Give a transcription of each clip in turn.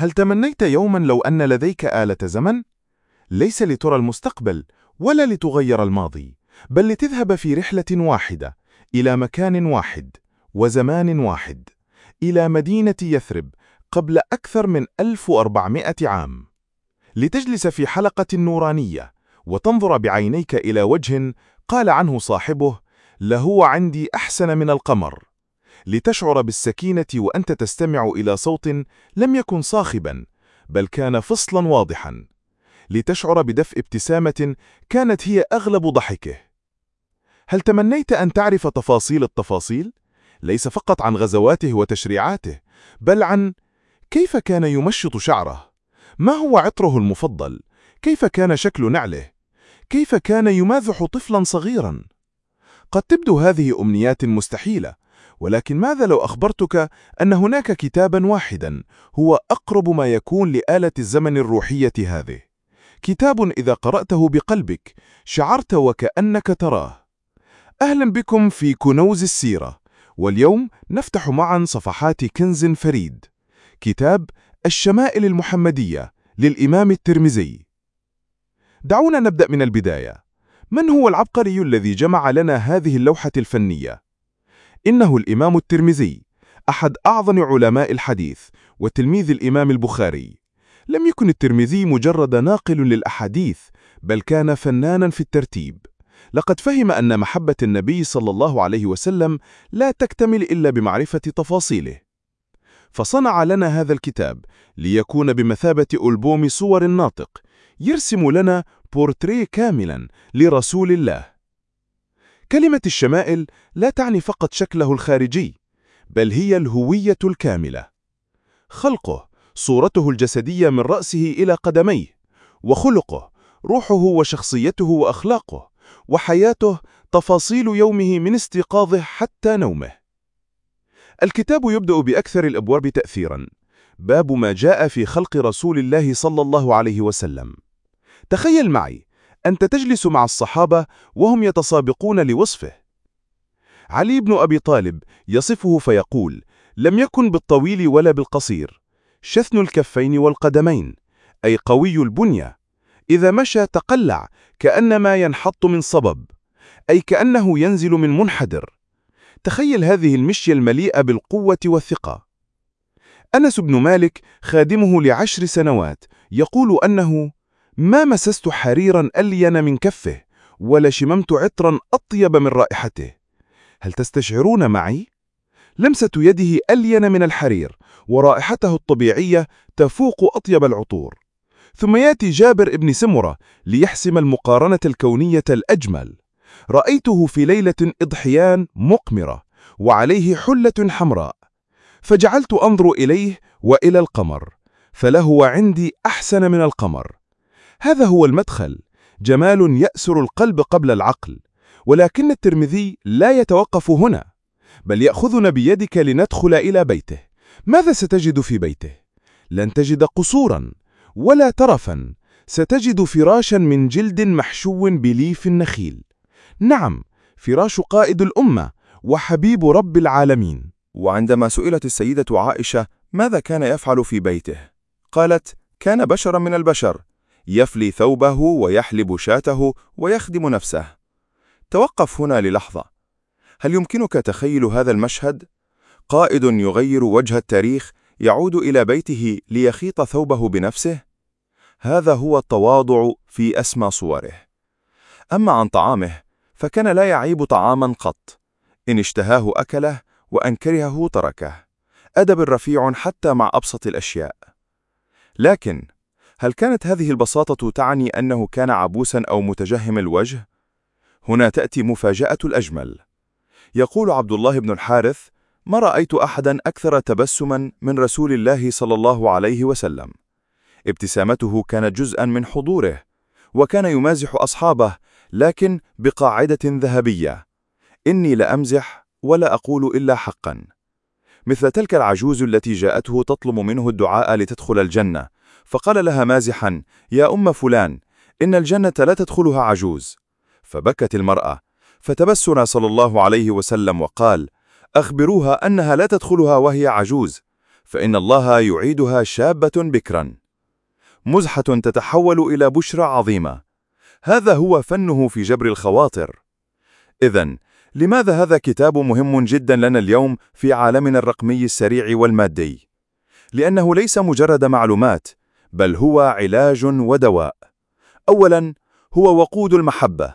هل تمنيت يوما لو أن لديك آلة زمن؟ ليس لترى المستقبل ولا لتغير الماضي بل لتذهب في رحلة واحدة إلى مكان واحد وزمان واحد إلى مدينة يثرب قبل أكثر من 1400 عام لتجلس في حلقة نورانية وتنظر بعينيك إلى وجه قال عنه صاحبه لهو عندي أحسن من القمر لتشعر بالسكينة وأنت تستمع إلى صوت لم يكن صاخبا بل كان فصلا واضحا. لتشعر بدفء ابتسامة كانت هي أغلب ضحكه. هل تمنيت أن تعرف تفاصيل التفاصيل؟ ليس فقط عن غزواته وتشريعاته بل عن كيف كان يمشط شعره؟ ما هو عطره المفضل؟ كيف كان شكل نعله؟ كيف كان يمازح طفلا صغيرا؟ قد تبدو هذه أمنيات مستحيلة ولكن ماذا لو أخبرتك أن هناك كتابا واحدا هو أقرب ما يكون لآلة الزمن الروحية هذه؟ كتاب إذا قرأته بقلبك شعرت وكأنك تراه. أهلا بكم في كنوز السيرة. واليوم نفتح معا صفحات كنز فريد. كتاب الشمائل المحمدية للإمام الترمزي دعونا نبدأ من البداية. من هو العبقري الذي جمع لنا هذه اللوحة الفنية؟ إنه الإمام الترمزي أحد أعظم علماء الحديث وتلميذ الإمام البخاري. لم يكن الترمذي مجرد ناقل للأحاديث بل كان فنانا في الترتيب. لقد فهم أن محبة النبي صلى الله عليه وسلم لا تكتمل إلا بمعرفة تفاصيله. فصنع لنا هذا الكتاب ليكون بمثابة ألبوم صور الناطق يرسم لنا بورتريه كاملا لرسول الله. كلمة الشمائل لا تعني فقط شكله الخارجي بل هي الهوية الكاملة. خلقه صورته الجسدية من رأسه إلى قدميه وخلقه روحه وشخصيته وأخلاقه وحياته تفاصيل يومه من استيقاظه حتى نومه. الكتاب يبدأ بأكثر الأبواب تأثيرا. باب ما جاء في خلق رسول الله صلى الله عليه وسلم. تخيل معي أنت تجلس مع الصحابة وهم يتسابقون لوصفه. علي بن أبي طالب يصفه فيقول لم يكن بالطويل ولا بالقصير شثن الكفين والقدمين أي قوي البنية. إذا مشى تقلع كأنما ينحط من صبب أي كأنه ينزل من منحدر. تخيل هذه المشية المليئة بالقوة والثقة. أنس بن مالك خادمه لعشر سنوات يقول أنه ما مسست حريرا ألين من كفه ولا شممت عطرا أطيب من رائحته. هل تستشعرون معي؟ لمسة يده ألين من الحرير ورائحته الطبيعية تفوق أطيب العطور. ثم يأتي جابر ابن سمرة ليحسم المقارنة الكونية الأجمل. رأيته في ليلة إضحيان مقمرة وعليه حلة حمراء. فجعلت أنظر إليه وإلى القمر فله عندي أحسن من القمر. هذا هو المدخل. جمال يأسر القلب قبل العقل ولكن الترمذي لا يتوقف هنا بل يأخذنا بيدك لندخل إلى بيته. ماذا ستجد في بيته؟ لن تجد قصورا ولا ترفا. ستجد فراشا من جلد محشو بليف النخيل نعم فراش قائد الأمة وحبيب رب العالمين. وعندما سئلت السيدة عائشة ماذا كان يفعل في بيته قالت كان بشرا من البشر. يفلي ثوبه ويحلب شاته ويخدم نفسه. توقف هنا للحظة. هل يمكنك تخيل هذا المشهد؟ قائد يغير وجه التاريخ يعود إلى بيته ليخيط ثوبه بنفسه؟ هذا هو التواضع في أسمى صوره. أما عن طعامه فكان لا يعيب طعاما قط. إن اشتهاه أكله وأن كرهه تركه. أدب رفيع حتى مع أبسط الأشياء. لكن هل كانت هذه البساطة تعني أنه كان عبوسا أو متجهم الوجه؟ هنا تأتي مفاجأة الأجمل. يقول عبد الله بن الحارث ما رأيت أحدا أكثر تبسما من رسول الله صلى الله عليه وسلم. ابتسامته كانت جزءا من حضوره وكان يمازح أصحابه لكن بقاعدة ذهبية. إني لأمزح ولا أقول إلا حقا. مثل تلك العجوز التي جاءته تطلب منه الدعاء لتدخل الجنة فقال لها مازحا يا أم فلان إن الجنة لا تدخلها عجوز. فبكت المرأة فتبسنا صلى الله عليه وسلم وقال أخبروها أنها لا تدخلها وهي عجوز فإن الله يعيدها شابة بكرا. مزحة تتحول إلى بشرى عظيمة. هذا هو فنه في جبر الخواطر. إذا لماذا هذا كتاب مهم جدا لنا اليوم في عالمنا الرقمي السريع والمادي؟ لأنه ليس مجرد معلومات بل هو علاج ودواء أولا هو وقود المحبة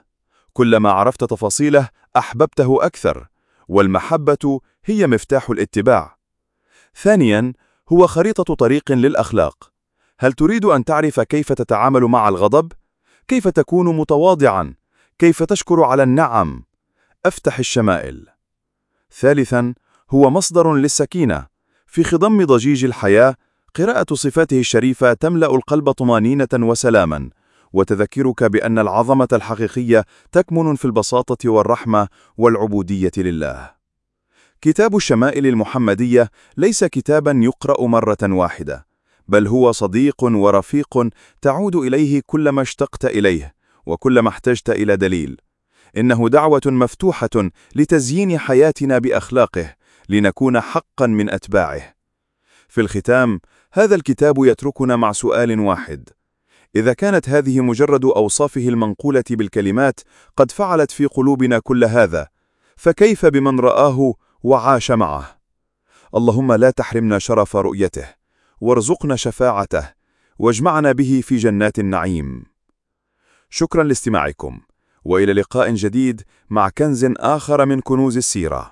كلما عرفت تفاصيله أحببته أكثر والمحبة هي مفتاح الاتباع ثانيا هو خريطة طريق للأخلاق هل تريد أن تعرف كيف تتعامل مع الغضب؟ كيف تكون متواضعا؟ كيف تشكر على النعم؟ أفتح الشمائل ثالثا هو مصدر للسكينة في خضم ضجيج الحياة قراءة صفاته الشريفة تملأ القلب طمانينة وسلاما وتذكرك بأن العظمة الحقيقية تكمن في البساطة والرحمة والعبودية لله. كتاب الشمائل المحمدية ليس كتابا يقرأ مرة واحدة بل هو صديق ورفيق تعود إليه كلما اشتقت إليه وكلما احتجت إلى دليل. إنه دعوة مفتوحة لتزيين حياتنا بأخلاقه لنكون حقا من أتباعه. في الختام هذا الكتاب يتركنا مع سؤال واحد. إذا كانت هذه مجرد أوصافه المنقولة بالكلمات قد فعلت في قلوبنا كل هذا فكيف بمن رآه وعاش معه؟ اللهم لا تحرمنا شرف رؤيته وارزقنا شفاعته واجمعنا به في جنات النعيم. شكرا لاستماعكم وإلى لقاء جديد مع كنز آخر من كنوز السيرة.